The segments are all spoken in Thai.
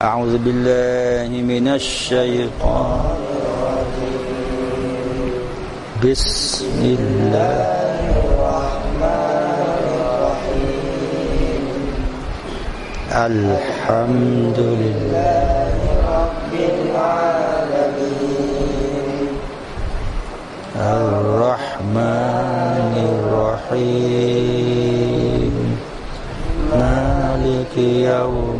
أعوذ بالله من الشيطان. بسم الله الرحمن الرحيم. الحمد لله رب العالمين الرحمن الرحيم. مالك يوم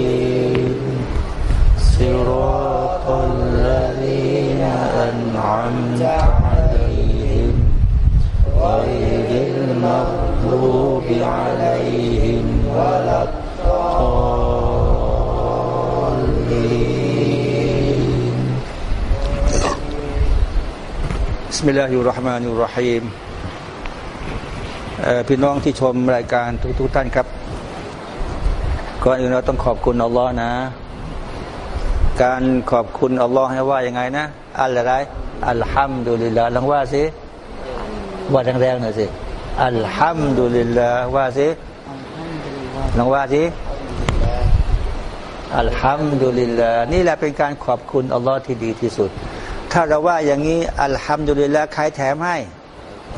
มิลลาฮิรราะห์มานิรราะฮีมพี่น้องที่ชมรายการทุกๆทท่านครับ ก่อนอื่นเราต้องขอบคุณอัลลอฮ์นะ การขอบคุณอัลลอฮ์ให้ว่ายังไงนะอัลอะไรอัลฮัมดุลิลลาห์ลองว่าสิว่าแรงๆหน่อยสิอัลฮัมดุลิลลาห์ว่าสิลองว่าสิอัลฮัมดุลิลลาห์นี่แหละเป็นการขอบคุณอัลลอฮ์ที่ดีที่สุด ถ้าเราว่าอย่างนี้الحمد للهใครแถมให้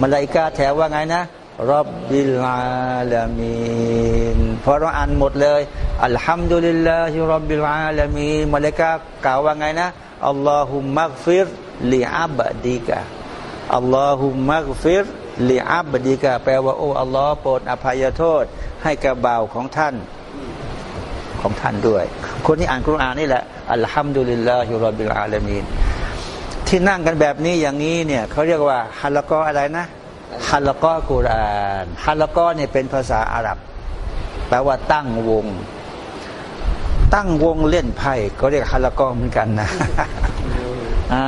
มาลายกาแถมว่าไงนะرب العالمينพอเราอ่านหมดเลยالحمد لله رب العالمينมาลายกากล่าวว่าไงนะاللهم اغفر لعبدك اللهم اغفر لعبدكแปลว่าโอ้อัลลอฮ์โปรดอภัยโทษ ให้กับบ่าวของท่านของท่านด้วย คนที่อ่านคุรานนี่แหละอัลฮัมดุลิลลาฮิรับบิลอาลามีน ที่นั่งกันแบบนี้อย่างนี้เนี่ยเขาเรียกว่าฮัลละกออะไรนะฮัลละกอกุรานฮัลละกอเนี่ยเป็นภาษาอาหรับ แปลว่าตั้งวง ตั้งวงเล่นไพ่ก็เรียกฮัลละกอเหมือนกันนะอ่า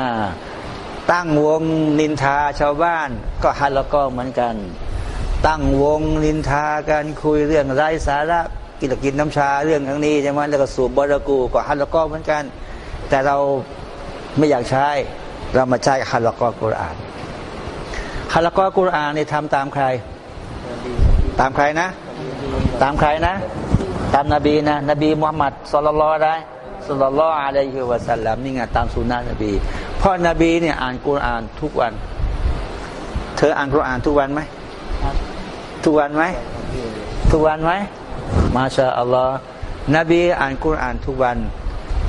ตั้งวงนินทาชาวบ้าน ก็ฮัลละกอเหมือนกัน ตั้งวงนินทากันคุยเรื่องไร้สาระกินกินน้ำชาเรื่องทั้งนี้ใช่ไหมแล้วก็สูบบารากูก็ฮัลละกอเหมือนกัน แต่เราไม่อยากใช้ เรามาใช้ฮัลละกอกุรอานฮัลละกอกุรอานนี่ทำตามใคร ตามใครนะ ตามใครนะ ตามนบีนะ นบีมุฮัมมัดสุลลัลได้สุลลัลอะลัยฮิวะสัลลัมนี่ไงตามสุนนะนบี เพราะนบีเนี่ยอ่านกุรอานทุกวัน เธออ่านกุรอานทุกวันไหมทุกวันไหมทุกวันไหมมาชาอัลลอฮ์นบีอ่านกุรอานทุกวัน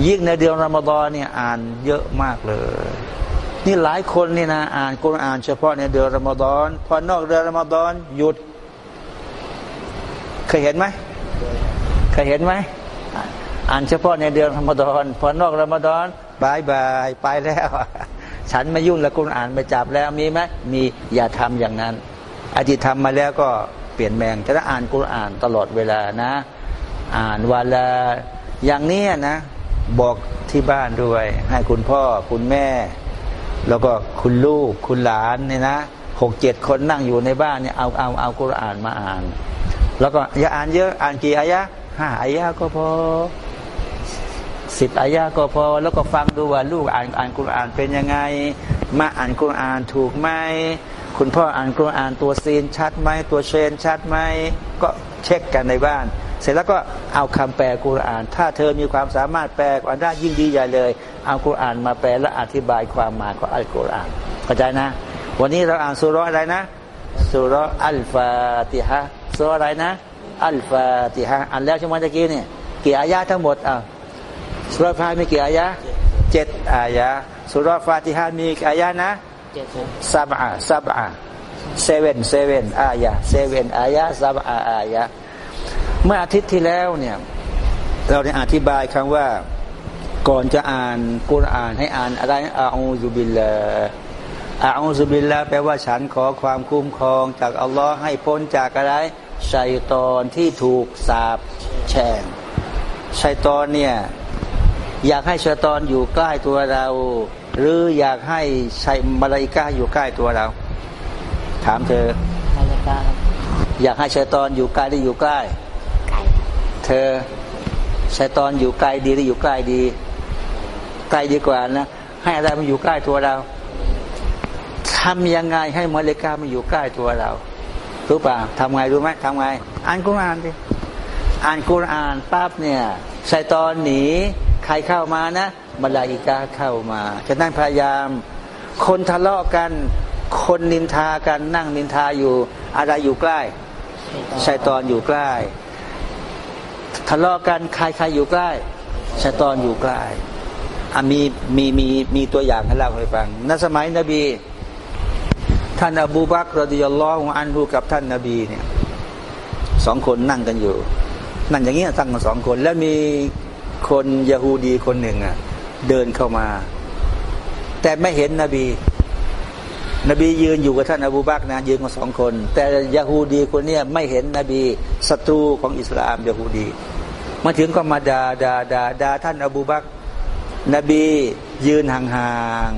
ยิ่งในเดือนรอมฎอนเนี่ยอ่านเยอะมากเลย นี่หลายคนนี่นะอ่านกุรอานเฉพาะในเดือนรอมฎอนพอนอกเดือนรอมฎอนหยุด เคยเห็นไหมเคยเห็นไหมอ่านเฉพาะในเดือนรอมฎอนพอนอกรอมฎอนบายบายไปแล้ว ฉันไม่ยุ่งแล้วกุรอานไม่จับแล้วมีไหมมีอย่าทำอย่างนั้นอธิทำมาแล้วก็เปลี่ยนแปลงจะอ่านกุรอานตลอดเวลานะ อ่านวันละอย่างนี้นะ บอกที่บ้านด้วย ให้คุณพ่อคุณแม่ แล้วก็คุณลูกคุณหลานเนี่ยนะหกเจ็ดคนนั่งอยู่ในบ้านเนี่ยเอาเอาเอากุรอานมาอ่าน แล้วก็อย่าอ่านเยอะอ่านกี่อายะห้าอายะก็พอสิบอายะก็พอ แล้วก็ฟังดูว่าลูกอ่านอ่านกุรอานเป็นยังไง มาอ่านกุรอานถูกไหมคุณพ่ออ่านกุรอานตัวซีนชัดไหมตัวเชนชัดไหมก็เช็คกันในบ้าน เสร็จแล้วก็เอาคำแปลกุรอาน ถ้าเธอมีความสามารถแปลกว่าได้ยิ่งดีใหญ่เลย เอากุรอานมาแปลและอธิบายความหมายของอัลกุรอานเข้าใจนะ วันนี้เราอ่านสุรอะไรนะสุรอัลฟาติฮะสุรอะไรนะอัลฟาติฮะอ่านแล้วใช่ไหมตะกี้เนี่ยกี่อายะทั้งหมดอะซูเราะฮ์ฟาติฮะมีกี่อายะเจ็ดอายะซูเราะฮ์ฟาติฮะมีอายะนะسبعة سبعة seven seven อายะเซเว่นอายะ سبعة อายะเมื่ออาทิตย์ที่แล้วเนี่ยเราได้อธิบายคำว่า ก่อนจะอ่านกุรอานให้อ่านอะไรأعوذ بالله أعوذ باللهแปลว่าฉันขอความคุ้มครองจากอัลลอฮ์ให้พ้นจากอะไรชัยตอนที่ถูกสาบแช่งชัยตอนเนี่ยอยากให้ชัยตอนอยู่ใกล้ตัวเรา หรืออยากให้ชัยมาลาอิกาอยู่ใกล้ตัวเรา ถามเธอมาเลกาอยากให้ชัยตอนอยู่ใกล้หรืออยู่ใกล้ไก่เธอชัยตอนอยู่ไกลดีหรืออยู่ใกล้ดี ไกลดีกว่านะให้อะไรมันอยู่ใกล้ตัวเราทำยังไงให้มาเลกามันอยู่ใกล้ตัวเรารู้ป่ะทำไงรู้ไหมทำไง อ่านกุรอานดิอ่านกุรอานปั๊บเนี่ยชัยตอนหนีใครเข้ามานะมาลาอิกาเข้ามาฉะนั้นพยายาม คนทะเลาะกันคนนินทากันนั่งนินทาอยู่ อะไรอยู่ใกล้ชัยตอนอยู่ใกล้ ทะเลาะกันใครใครอยู่ใกล้ชัยตอนอยู่ใกล้ มีมีมีมีตัวอย่างให้เล่าให้ฟังในสมัยนบี ท่านอบูบักรดิยัลลอฮุอันฮูกับท่านนบีเนี่ยสองคนนั่งกันอยู่ นั่งอย่างเงี้ยตั้งกันสองคน แล้วมีคนยาฮูดีคนหนึ่งอะเดินเข้ามา แต่ไม่เห็นนบี นบียืนอยู่กับท่านอบูบักนะยืนกันสองคน แต่ยาฮูดีคนเนี้ยไม่เห็นนบีศัตรูของอิสลามยาฮูดี มาถึงก็มาดาดาดาดาท่านอบูบัก นบียืนห่าง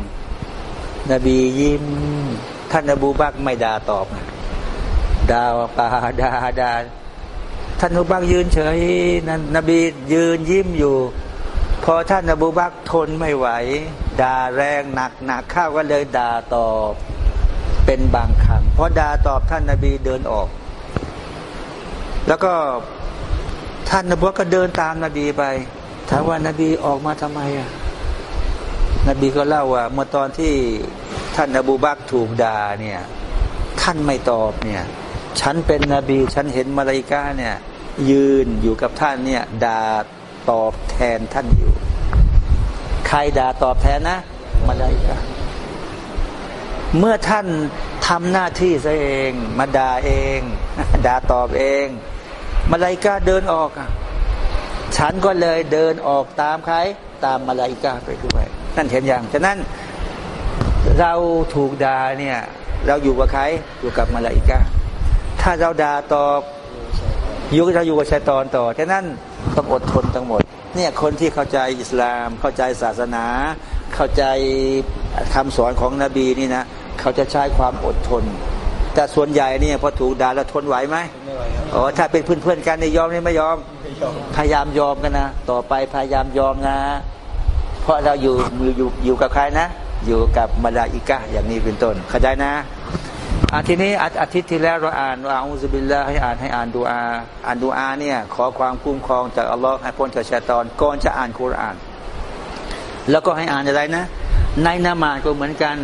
ๆ นบียิ้ม ท่านอบูบักไม่ด่าตอบด่าปาด่าด่าท่านอบูบักยืนเฉยนนบียืนยิ้มอยู่ พอท่านอบูบักทนไม่ไหว ด่าแรงหนักหนักข้าวก็เลยด่าตอบเป็นบางครั้งพอด่าตอบท่านนบีเดินออก แล้วก็ท่านนบีก็เดินตามนบีไป ถามว่านาบีออกมาทำไมอะนบีก็เล่าว่า เมื่อตอนที่ท่านอบูบักถูกด่าเนี่ย ท่านไม่ตอบเนี่ย ฉันเป็นนบี ฉันเห็นมาลายกาเนี่ย ยืนอยู่กับท่านเนี่ยด่าตอบแทนท่านอยู่ ใครด่าตอบแทนนะมาลายกาเมื่อท่านทำหน้าที่ซะเอง มาด่าเองด่าตอบเอง มาลายกาเดินออกอะ ฉันก็เลยเดินออกตามใครตามมาลาอิกาไปด้วย นั่นเห็นอย่าง ฉะนั้นเราถูกด่าเนี่ย เราอยู่กับใครอยู่กับมาลาอิกาถ้าเราด่าตอบยู่เราอยู่กับชายตอนต่อฉะนั้นต้องอดทนทั้งหมด เนี่ยคนที่เข้าใจอิสลาม เข้าใจศาสนา เข้าใจคำสอนของนบีนี่นะเขาจะใช้ความอดทน แต่ส่วนใหญ่เนี่ยพอถูกด่าแล้วทนไหวไหมไม่ไหวอ๋อถ้าเป็นเพื่อนๆกันในยอมนี่ไม่ยอม พยายามยอมกันนะ ต่อไปพยายามยอมนะ เพราะเราอยู่มืออยู่อยู่กับใครนะ อยู่กับมาลาอิกะอย่างนี้เป็นต้นเข้าใจนะอาทีนี้อาทิตย์ที่แล้วเราอ่านว่าอุซบิลลาให้อ่านให้อ่านดูอาอ่านดูอาเนี่ยขอความคุ้มครองจากอัลลอฮ์ให้พ้นจากชาตอนก่อนจะอ่านคุราน แล้วก็ให้อ่านอะไรนะ ในนามาก็เหมือนกัน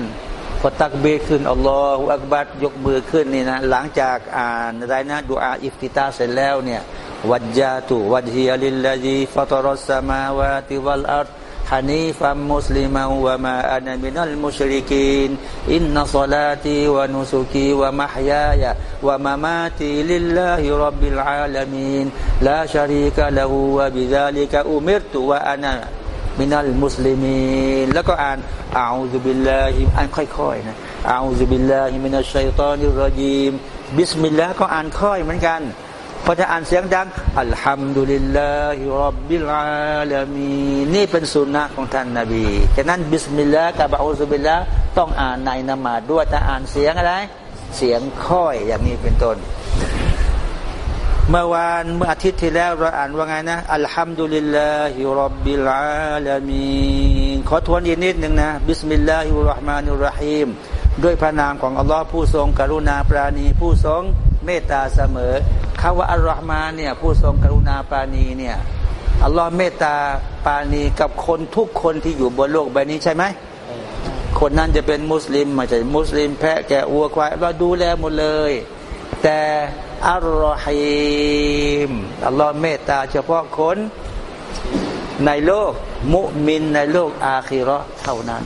พอตักเบขึ้นอัลลอฮฺอักบัดยกมือขึ้นนี่นะหลังจากอ่านอะไรนะดูอาอิฟติตาเสร็จแล้วเนี่ย วัจจาตุวัจฮิยลิลลาจีฟัตรสมาวาติวัลอัรฮานีฟัมมุสลิมาวะมาอานามินัลมุชริกินอินนัสลาตีวะนุสุกีวะมหยายะวะมามาติลิลลาฮิรับบิลอาลามีนลาชาริกะละหูวะบิซาลิกะอุมิรตุวะอานามินัลมุสลิมีนแล้วก็อ่านอาอูซุบิลลาฮิอ่านค่อยๆนะอาอูซุบิลลาฮิมินัชชัยตานิรรจีมบิสมิลลาห์ก็อ่านค่อยเหมือนกัน พอจะอ่านเสียงดังالحمد لله رب العالمينนี่เป็นสุนนะของท่านนาบีฉะนั้นبسم الله กับ أعوذ باللهต้องอ่านในนมาซ้วยแต่อ่านเสียงอะไร เสียงค่อยอย่างนี้เป็นต้น เมื่อวานเมื่ออาทิตย์ที่แล้วเราอ่านว่าไงนะالحمد لله رب العالمينขอทวนอีกนิดหนึ่งนะبسم الله الرحمن الرحيمด้วยพระนามของอัลลอฮ์ผู้ทรงกรุณาปราณีผู้ทรงเมตตาเสมอ คาว่าอัลลอฮ์มาเนี่ยผู้ทรงกรุณาปาณีเนี่ยอัลลอฮ์เมตตาปาณีกับคนทุกคนที่อยู่บนโลกใบนี้ใช่ไหมคนนั้นจะเป็นมุสลิมไม่ใช่มุสลิมแพะแกะวัวควายอัลลอฮ์ดูแลหมดเลย แต่الرحيم อัลลอฮ์เมตตาเฉพาะคนในโลกมุมินในโลกอาคีรอเท่านั้น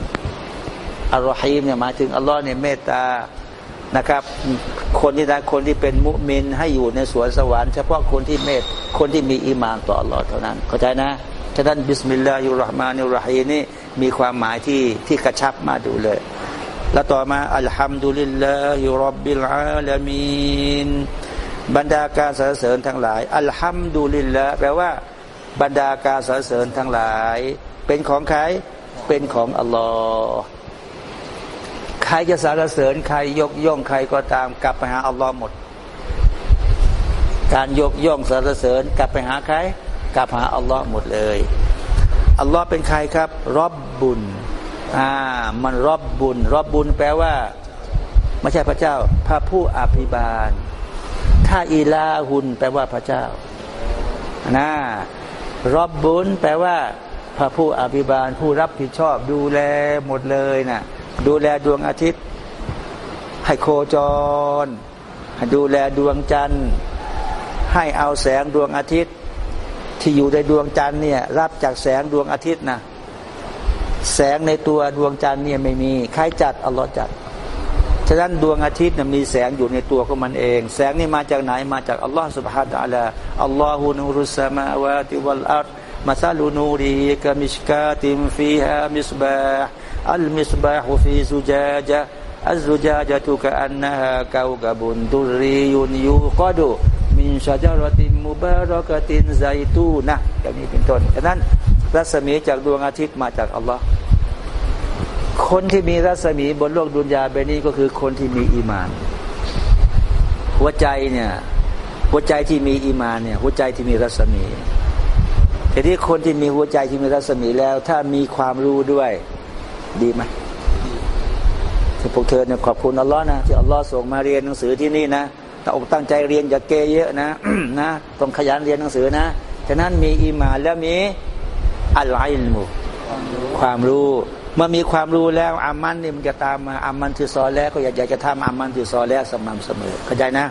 الرحيم เนี่ยหมายถึงอัลลอฮ์เนี่ยเมตตา นะครับ คนที่นะคนที่เป็นมุมินให้อยู่ในสวนสวรรค์เฉพาะคนที่เมตคนที่มีอิมานต่ออัลลอฮ์เท่านั้น เข้าใจนะฉะนั้นبسم الله الرحمن الرحيمนี่มีความหมายที่ที่กระชับมาดูเลย แล้วต่อมาอัลฮัมดุลิลลาฮิรับบิลอาลามีนบรรดาการสรรเสริญทั้งหลาย อัลฮัมดุลิลละแปลว่า บรรดาการสรรเสริญทั้งหลาย เป็นของใครเป็นของอัลลอฮ์ ใครจะสรรเสริญใครยกย่องใครก็ตาม กลับไปหาอัลลอฮ์หมด การยกย่องสรรเสริญ กลับไปหาใคร กลับหาอัลลอฮ์หมดเลยอัลลอฮ์เป็นใครครับรอบบุญอ่ามันรอบบุญ รอบบุญแปลว่าไม่ใช่พระเจ้า พระผู้อภิบาล ถ้าอีลาหุนแปลว่าพระเจ้านะรอบบุญแปลว่า พระผู้อภิบาล ผู้รับผิดชอบดูแลหมดเลยน่ะ ดูแลดวงอาทิตย์ ให้โคจร ดูแลดวงจันทร์ ให้เอาแสงดวงอาทิตย์ ที่อยู่ในดวงจันทร์เนี่ยรับจากแสงดวงอาทิตย์นะแสงในตัวดวงจันทร์เนี่ยไม่มีใครจัดอัลลอฮ์จัดฉะนั้นดวงอาทิตย์มีแสงอยู่ในตัวของมันเอง แสงนี่มาจากไหนมาจากอัลลอฮ์สุบฮานะอัลลอฮ์อัลลอฮุนูรุสมาวาติวัลอัรมาซาลูนูรีกามิชกาติมฟีฮามิสบา อัลมิสบาฮุฟีซุจาจาอัลซุจาจตุกะอันนะฮะกาวกะบุนดุรียุนยูกอดูมินชาจารติมุบารอกตินไซตูนะอย่างนี้เป็นต้นฉะนั้นรัศมีจากดวงอาทิตย์มาจากอัลลอฮ์คนที่มีรัศมีบนโลกดุนยาเบนี้ก็คือคนที่มีอีมาน หัวใจเนี่ยหัวใจที่มีอีมานเนี่ยหัวใจที่มีรัศมีทีนี้คนที่มีหัวใจที่มีรัศมีแล้ว ถ้ามีความรู้ด้วย ดีไหมที่พวกเธอเนี่ยขอบคุณอัลลอฮ์นะที่อัลลอฮ์ส่งมาเรียนหนังสือที่นี่นะตั้อกตั้งใจเรียนอย่าเกยเยอะนะนะต้องขยันเรียนหนังสือนะฉะนั้นมีอีมาแล้วมีอัลไลมุความรู้เมื่อมีความรู้แล้วอามันนี่มันจะตามมาอามันที่ซอแล้วก็อยากอยากจะทำอามันที่ซอแล้วสม่ำเสมอเข้าใจนะ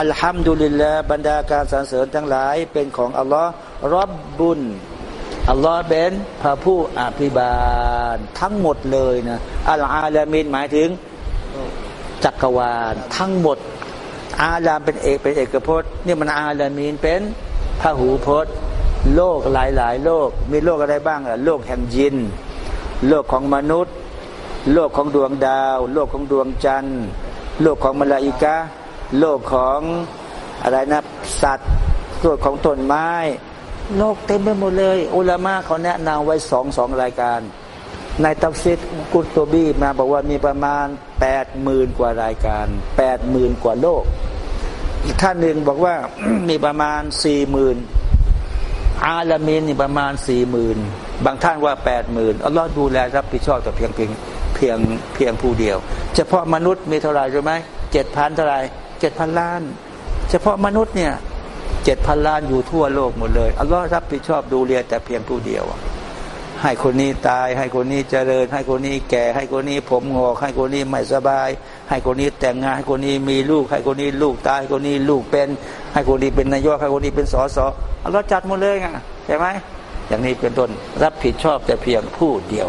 อัลฮัมดุลิลละบรรดาการสรรเสริญทั้งหลายเป็นของอัลลอฮ์รับบุญ อัลลอฮ์เป็นพระผู้อภิบาลทั้งหมดเลยนะอัลอาลามินหมายถึงจักรวาลทั้งหมด อาลามเป็นเอกเป็นเอกพจน์นี่มันอาลามีนเป็นพระหูพจน์ โลกหลายหลายโลก มีโลกอะไรบ้างอะโลกแห่งยิน โลกของมนุษย์ โลกของดวงดาว โลกของดวงจันทร์ โลกของมลาอิกาโลกของอะไรนะสัตว์โลกของต้นไม้ โลกเต็มไปหมดเลย อุลามะเขาแนะนำไว้สองสองรายการ ในตัฟซิดกุตโตบีมาบอกว่ามีประมาณแปดหมื่นกว่ารายการแปดหมื่นกว่าโลก อีกท่านหนึ่งบอกว่ามีประมาณสี่หมื่นอาลามีนมีประมาณสี่หมื่นบางท่านว่าแปดหมื่นอัลลอฮ์ดูแลรับผิดชอบแต่เพียงเพียงเพียงเพียงผู้เดียว เฉพาะมนุษย์มีเท่าไหร่รู้ไหมเจ็ดพันเท่าไหร่เจ็ดพันล้าน เฉพาะมนุษย์เนี่ย เจ็ดพันล้านอยู่ทั่วโลกหมดเลย อัลลอฮ์รับผิดชอบดูแลแต่เพียงผู้เดียว ให้คนนี้ตาย ให้คนนี้เจริญ ให้คนนี้แก่ ให้คนนี้ผมงอก ให้คนนี้ไม่สบาย ให้คนนี้แต่งงาน ให้คนนี้มีลูก ให้คนนี้ลูกตายให้คนนี้ลูกเป็น ให้คนนี้เป็นนายก ให้คนนี้เป็นสสอัลลอฮ์จัดหมดเลยไงใช่ไหมอย่างนี้เป็นต้นรับผิดชอบแต่เพียงผู้เดียว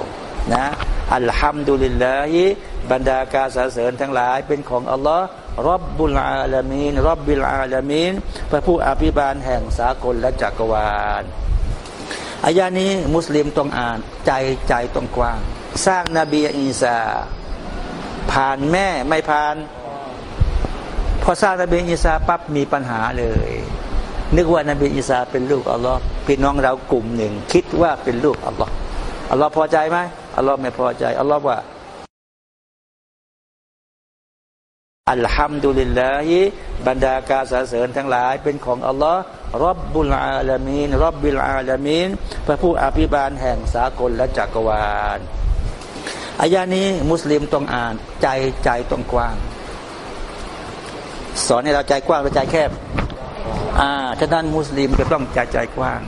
นะอัลฮัมดุลิลลาฮิบรรดาการสรรเสริญทั้งหลายเป็นของอัลลอฮ์ รับบุลอาลามีนรับบิลอาลามีนพระผู้อภิบาลแห่งสากลและจักรวาลอายานี้มุสลิมต้องอ่านใจใจต้องกว้าง สร้างนาบีอีสาผ่านแม่ไม่ผ่าน พอสร้างนบีอีสาปั๊บมีปัญหาเลย นึกว่านบีอิสาเป็นลูกอัลลอฮ์พี่น้องเรากลุ่มหนึ่ง คิดว่าเป็นลูกอัลลอฮ์อัลลอฮ์พอใจไหมอัลลอฮ์ไม่พอใจอัลลอฮ์ว่า อัลฮัมดุลิลลาฮิบรรดาการสรรเสริญทั้งหลายเป็นของอัลลอฮ์รับบุลอาลามีนรับบิลอาลามีนพระผู้อภิบาลแห่งสากลและจักรวาลอายานี้มุสลิมต้องอ่านใจใจต้องกว้าง สอนให้เราใจกว้างหรือใจแคบอ่าฉะนั้นมุสลิมจะต้องใจใจกว้าง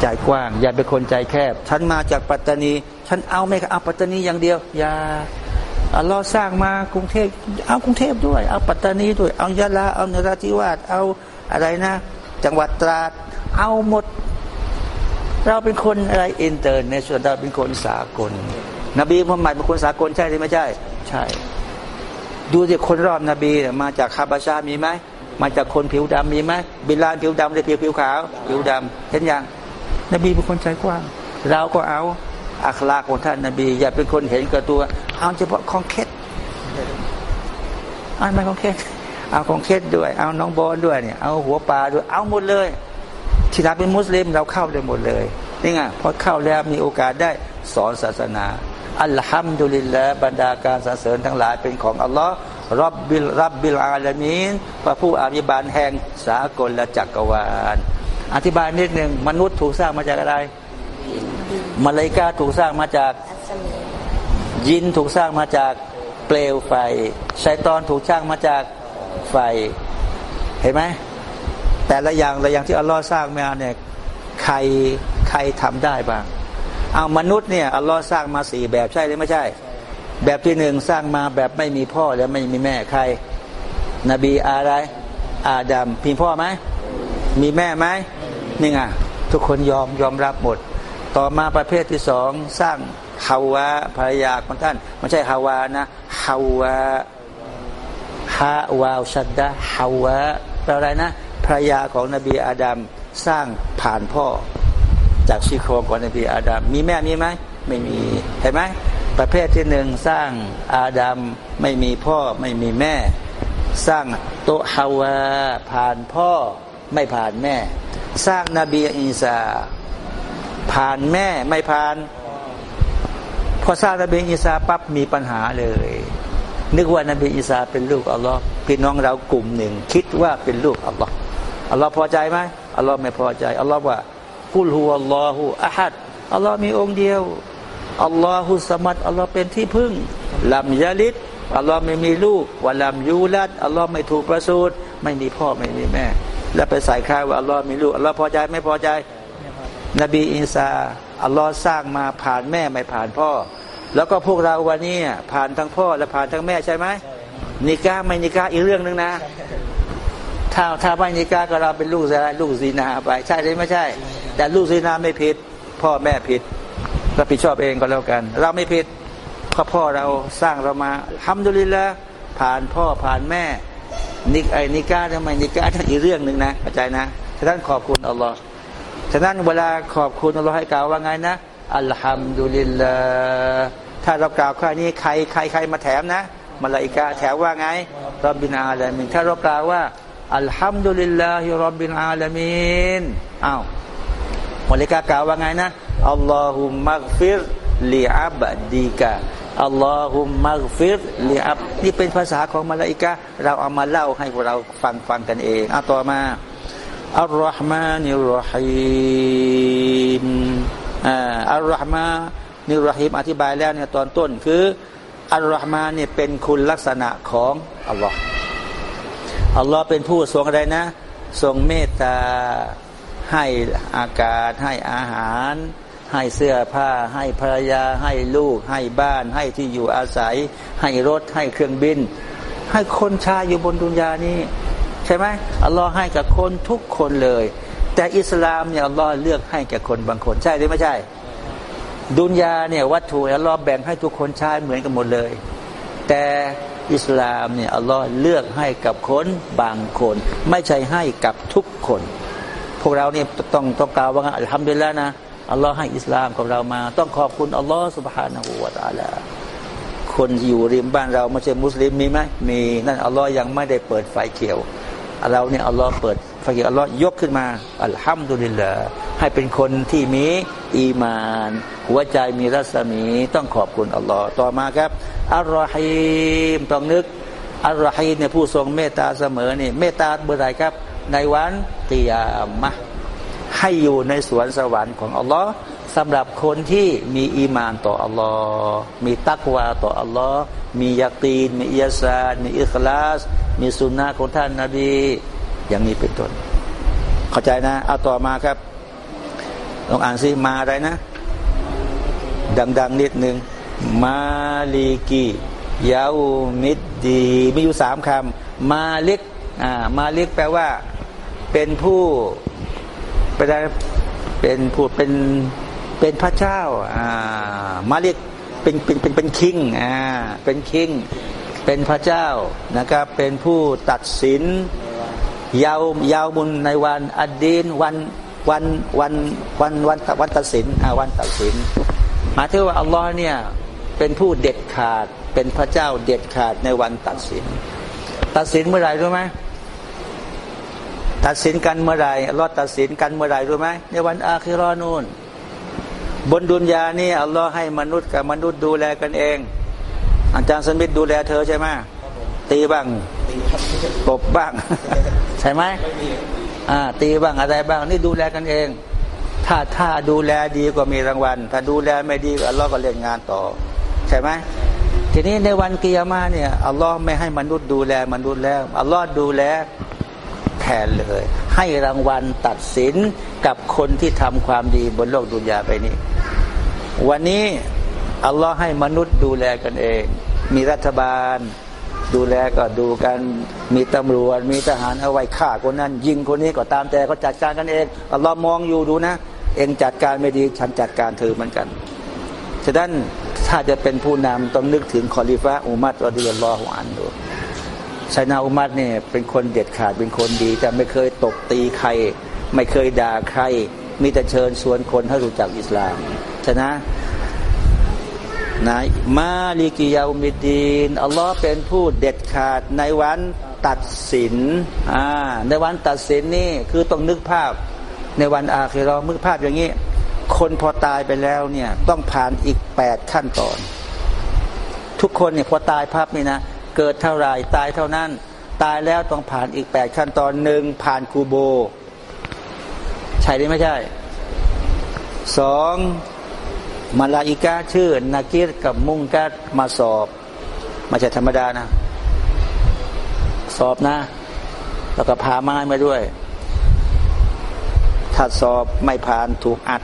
ใจกว้าง อย่าเป็นคนใจแคบ ฉันมาจากปัตตานี ฉันเอาไม่เอาปัตตานีอย่างเดียวอย่า อัลลอฮ์สร้างมากรุงเทพเอากรุงเทพด้วย เอาปัตตานีด้วย เอายะลา เอานราธิวาสเอาอะไรนะ จังหวัดตราด เอาหมด เราเป็นคนอะไรอินเตอร์ในส่วนเราเป็นคนสากล นบีมุฮัมมัดเป็นคนสากลใช่หรือไม่ใช่ ใช่ ดูสิคนรอบนบีมาจากฮาบาชามีไหมมาจากคนผิวดำมีไหมบิลาลผิวดำหรือผิวผิวขาว ผิวดำเห็นยังนบีเป็นคนใจกว้าง เราก็เอา أخلاقของท่านนบี อย่าเป็นคนเห็นแก่ตัว เอาเฉพาะของแขกเอาไม่ของแขกเอาของแขกด้วย เอาน้องบอลด้วยเนี่ยเอาหัวปลาด้วย เอาหมดเลย ที่เราเป็นมุสลิมเราเข้าได้หมดเลยนี่ไงพอเข้าแล้วมีโอกาสได้สอนศาสนา الحمد للهบรรดาการสรรเสริญทั้งหลายเป็นของอัลลอฮ์رب رب العالمينพระผู้อภิบาลแห่งสากลและจักรวาลล อธิบายนิดหนึ่งมนุษย์ถูกสร้างมาจากอะไร มาลายกาถูกสร้างมาจากยินถูกสร้างมาจากเปลวไฟชัยตอนถูกสร้างมาจากไฟ เห็นไหมแต่ละอย่างละอย่างที่อัลลอฮ์สร้างมาเนี่ยใครใครทำได้บ้างเอามนุษย์เนี่ยอัลลอฮ์สร้างมาสี่แบบใช่หรือไม่ใช่ แบบที่หนึ่งสร้างมาแบบไม่มีพ่อและไม่มีแม่ใคร นบีอะไร อาดัมมีพ่อไหมมีแม่ไหมนี่ไงทุกคนยอมยอมรับหมด ต่อมาประเภทที่สองสร้างฮาวาภรรยาของท่านไม่ใช่ฮาวานะฮาวาฮาวาชัดดาฮาวาแปลอะไรนะภรรยาของนบีอาดัมสร้างผ่านพ่อ จากชีโครงของนบีอาดัมมีแม่มีไหมไม่มีเห็นไหมประเภทที่หนึ่งสร้างอาดัมไม่มีพ่อไม่มีแม่ สร้างโตฮาวาผ่านพ่อไม่ผ่านแม่ สร้างนาบีอีสา ผ่านแม่ไม่ผ่าน พอสร้างนบีอีสาปั๊บมีปัญหาเลย นึกว่านบีอีสาเป็นลูกอัลลอฮ์พี่น้องเรากลุ่มหนึ่ง คิดว่าเป็นลูกอัลลอฮ์อัลลอฮ์พอใจไหมอัลลอฮ์ไม่พอใจอัลลอฮ์ว่ากุลฮุอัลลอฮุอะฮัดอัลลอฮ์มีองค์เดียวอัลลอฮุสมัดอัลลอฮ์เป็นที่พึ่งลำยาลิดอัลลอฮ์ไม่มีลูกวะลำยูลัดอัลลอฮ์ไม่ถูกประสูติไม่มีพ่อไม่มีแม่ แล้วไปใส่ค่ายว่าอัลลอฮ์มีลูกอัลลอฮ์พอใจไม่พอใจ นบีอิสาอัลลอฮ์สร้างมาผ่านแม่ไม่ผ่านพ่อ แล้วก็พวกเราวันนี้ผ่านทั้งพ่อและผ่านทั้งแม่ใช่ไหมนิกาไม่นิกาอีกเรื่องหนึ่งนะ ถ้าถ้าไม่นิกาก็เราเป็นลูกซะลูกซีนาไป ใช่หรือไม่ใช่ แต่ลูกซีนาไม่ผิด พ่อแม่ผิดรับผิดชอบเองก็แล้วกัน เราไม่ผิดเพราะพ่อเราสร้างเรามาทำดุลิละผ่านพ่อผ่านแม่นิกไอ้นิกาทำไมนิกาทั้งอีกเรื่องหนึ่งนะเข้าใจนะฉะนั้นขอบคุณอัลลอฮ์ ฉะนั้นเวลาขอบคุณอัลลอฮ์ให้กล่าวว่าไงนะ อัลฮัมดุลิลลาถ้าเรากล่าวแค่นี้ใครใครใครมาแถมนะมาลาอิกาแถมว่าไงرب العالمينถ้าเรากล่าวว่าالحمد لله رب العالمينอ้าวมาลาอิกากล่าวว่าไงนะاللهم اغفر لعبدك اللهم اغفر لعبدكนี่เป็นภาษาของมาลาอิกาเราเอามาเล่าให้พวกเราฟังฟังกันเองอะต่อมา الرحمن الرحيم อ่า الرحمنนิรฮีมอธิบายแล้วเนี่ยตอนต้นคืออัลลอฮ์มาเนี่ยเป็นคุณลักษณะของอัลลอฮ์อัลลอฮ์เป็นผู้ทรงอะไรนะ ทรงเมตตาให้อากาศให้อาหาร ให้เสื้อผ้า ให้ภรรยา ให้ลูก ให้บ้าน ให้ที่อยู่อาศัย ให้รถ ให้เครื่องบิน ให้คนชาอยู่บนดุนยานี้ ใช่ไหมอัลลอฮ์ให้กับคนทุกคนเลย แต่อิสลามเนี่ยอัลลอฮ์เลือกให้แก่คนบางคนใช่หรือไม่ใช่ ดุนยาเนี่ยวัตถุอัลลอฮ์แบ่งให้ทุกคนใช้เหมือนกันหมดเลย แต่อิสลามเนี่ยอัลลอฮ์เลือกให้กับคนบางคน ไม่ใช่ให้กับทุกคน พวกเราเนี่ยต้องต้องกล่าวว่าอัลฮัมดุลิลละนะอัลลอฮ์ให้อิสลามกับเรามา ต้องขอบคุณอัลลอฮ์สุบฮานาหูวาตาลาคนอยู่ริมบ้านเราไม่ใช่มุสลิมมีไหมมีนั่นอัลลอฮ์ยังไม่ได้เปิดไฟเขียว เราเนี่ยอัลลอฮ์เปิดฟเขียวอัลลอฮ์ยกขึ้นมาالحمد للهให้เป็นคนที่มีอีมาน หัวใจมีรัศมีต้องขอบคุณอัลลอฮ์ต่อมาครับالرحيم ต้องนึก الرحيم เนี่ยผู้ทรงเมตตาเสมอนี่เมตตาเมื่อไรครับ ในวันกิยามะให้อยู่ในสวนสวรรค์ของอัลลอฮ์ สำหรับคนที่มีอีมานต่ออัลลอฮ์มีตักวาต่ออัลลอฮ์มียักตีน มีอิยาซาดมีอิคลาส มีสุนนะของท่านนาบีอย่างนี้เป็นต้น เข้าใจนะ เอาต่อมาครับลองอ่านซิมาอะไรนะ ดัง ๆ นิดหนึ่งมาลีกียาวมิดดีมีอยู่สามคำมาล็กอ่ามาล็กแปลว่า เป็นผู้เป็นเป็นผู้เป็น เป็นพระเจ้าอ่ามาเล็กเป็นเป็นเป็นเป็นคิงอ่าเป็นคิงเป็นพระเจ้านะครับเป็นผู้ตัดสินยาวยาวบุญในวันอดีนวันวันวันวันวันวันตัดสินอ่าวันตัดสินหมายถึงว่าอัลลอฮ์เนี่ยเป็นผู้เด็ดขาดเป็นพระเจ้าเด็ดขาดในวันตัดสิน ตัดสินเมื่อไหร่รู้ไหมตัดสินกันเมื่อไหร่รอดตัดสินกันเมื่อไหร่รู้ไหมในวันอาคิรอนูน บนดุนยานี่อัลลอฮ์ให้มนุษย์กับมนุษย์ดูแลกันเอง อาจารย์สมิธดูแลเธอใช่ไหมตีบ้างตบบ้าง ใช่ไหมอ่าตีบ้างอะไรบ้างนี่ดูแลกันเอง ถ้าถ้าดูแลดีก็มีรางวัล ถ้าดูแลไม่ดีอัลลอฮ์ก็เล่นงานต่อ ใช่ไหมทีนี้ในวันกิยามาเนี่ยอัลลอฮ์ไม่ให้มนุษย์ดูแลมนุษย์แล้วอัลลอฮ์ดูแลแทนเลย ให้รางวัลตัดสินกับคนที่ทำความดีบนโลกดุนยาไปนี้ วันนี้อัลลอฮ์ให้มนุษย์ดูแลกันเอง มีรัฐบาล ดูแลก็ดูกันมีตำรวจ มีทหารเอาไว้ฆ่าคนนั้น ยิงคนนี้ก็ตามแต่เขาจัดการกันเองอัลลอฮ์มองอยู่ดูนะ เองจัดการไม่ดีฉันจัดการเธอเหมือนกันฉะนั้นถ้าจะเป็นผู้นำต้องนึกถึงคอลิฟะอุมัดรอดิยัลลอฮุอันดูไซนาอุมัดเนี่ยเป็นคนเด็ดขาดเป็นคนดี แต่ไม่เคยตบตีใคร ไม่เคยด่าใคร มีแต่เชิญชวนคนให้รู้จักอิสลามฉะนั้นนะมาลิกิยาอุมิดีนอัลลอฮ์เป็นผู้เด็ดขาดในวันตัดสินอ่าในวันตัดสินนี่คือต้องนึกภาพในวันอาคิรอมึกภาพอย่างนี้ คนพอตายไปแล้วเนี่ยต้องผ่านอีกแปดขั้นตอน ทุกคนเนี่ยพอตายภาพนี่นะเกิดเท่าไรตายเท่านั้น ตายแล้วต้องผ่านอีกแปดขั้นตอนหนึ่งผ่านกูโบ ช่หรือไม่ใช่ สองมาลาอิกาชื่อนากิรกับมุงกัดมาสอบมาใช่ธรรมดานะ สอบนะ แล้วก็พาไม้มาด้วย ถ้าสอบไม่ผ่านถูกอัด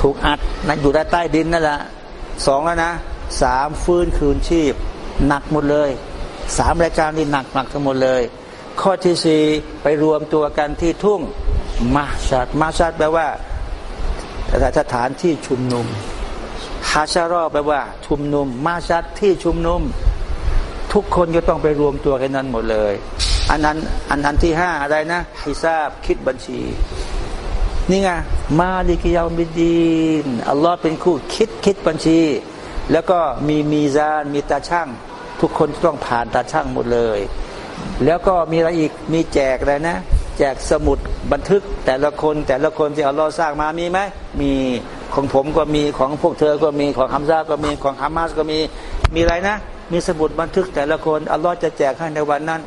ถูกอัดนั่นอยู่ใต้ดินนั่นแหละสองแล้วนะสามฟื้นคืนชีพ หนักหมดเลยสามรายการนี่หนักหนักทั้งหมดเลย ข้อที่สี่ไปรวมตัวกันที่ทุ่ง มาชัดมาชัดแปลว่าสถานที่ชุมนุมฮาชารอแปลว่า ชุมนุม มาชัดที่ชุมนุม ทุกคนก็ต้องไปรวมตัวกันนั้นหมดเลย อันนั้นอันอันที่ห้าอะไรนะฮิซาบคิดบัญชี นี่ไงมาลิกิยามิดีนอัลลอฮ์เป็นคู่คิดคิดบัญชี แล้วก็มีมีซานมีตาช่างทุกคนต้องผ่านตาช่างหมดเลย แล้วก็มีอะไรอีกมีแจกอะไรนะ แจกสมุดบันทึกแต่ละคนแต่ละคนที่อัลลอฮ์สร้างมามีไหมมีของผมก็มีของพวกเธอก็มีของฮัมซาก็มีของฮามาสก็มีมีอะไรนะ มีสมุดบันทึกแต่ละคนอัลลอฮ์จะแจกให้ในวันนั้น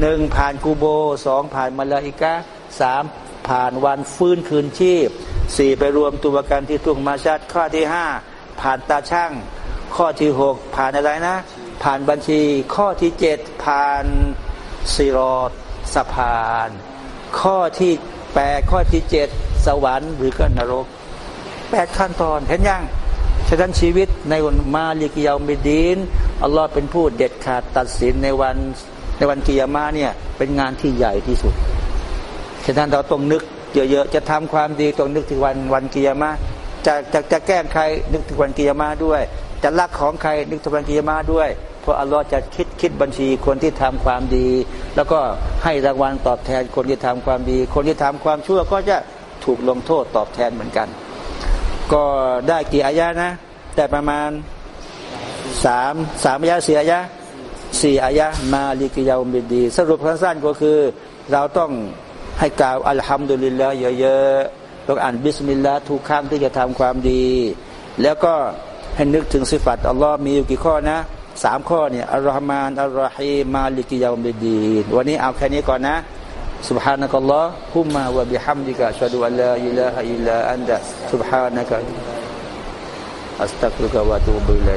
หนึ่งผ่านกูโบสองผ่านมาลาอิกะสามผ่านวันฟื้นคืนชีพสี่ไปรวมตัวกันที่ทุ่งมาชัดข้อที่ห้าผ่านตาช่าง ข้อที่หกผ่านอะไรนะ ผ่านบัญชีข้อที่เจ็ดผ่านสิรอด สะพาน ข้อที่แปดข้อที่เจ็ดสวรรค์หรือก็นรกแปดขั้นตอนเห็นยังฉะนั้นชีวิตในวันมาลิกิยามิดีนอัลลอฮ์เป็นผู้เด็ดขาดตัดสินในวันในวันกิยามาเนี่ยเป็นงานที่ใหญ่ที่สุดฉะนั้นเราต้องนึกเยอะๆจะทำความดีต้องนึกถึงวันวันกิยามาจะจะจะแกล้งใครนึกถึงวันกิยามาด้วย จะรักของใครนึกถึงวันกิยามาด้วย เพราะอัลลอฮ์จะคิดคิดบัญชีคนที่ทำความดี แล้วก็ให้รางวัลตอบแทนคนที่ทำความดี คนที่ทำความชั่วก็จะถูกลงโทษตอบแทนเหมือนกัน ก็ได้กี่อายะนะ แต่ประมาณสามสามอายะสี่อายะสี่อายะمالك يوم الدين สรุปสั้นๆก็คือเราต้องให้กล่าวالحمد للهเยอะๆต้องอ่านبسم اللهทุกครั้งที่จะทำความดี แล้วก็ให้นึกถึงصفة อัลลอฮ์มีอยู่กี่ข้อนะ สามข้อเนี่ยอัลลอฮ์มานอัลลอฮีมาลิกิยามิดีนวันนี้เอาแค่นี้ก่อนนะ سبحانك اللهم وبحمدك أشهد أن لا إله إلا أنت سبحانك أستغفرك وأتوب إليك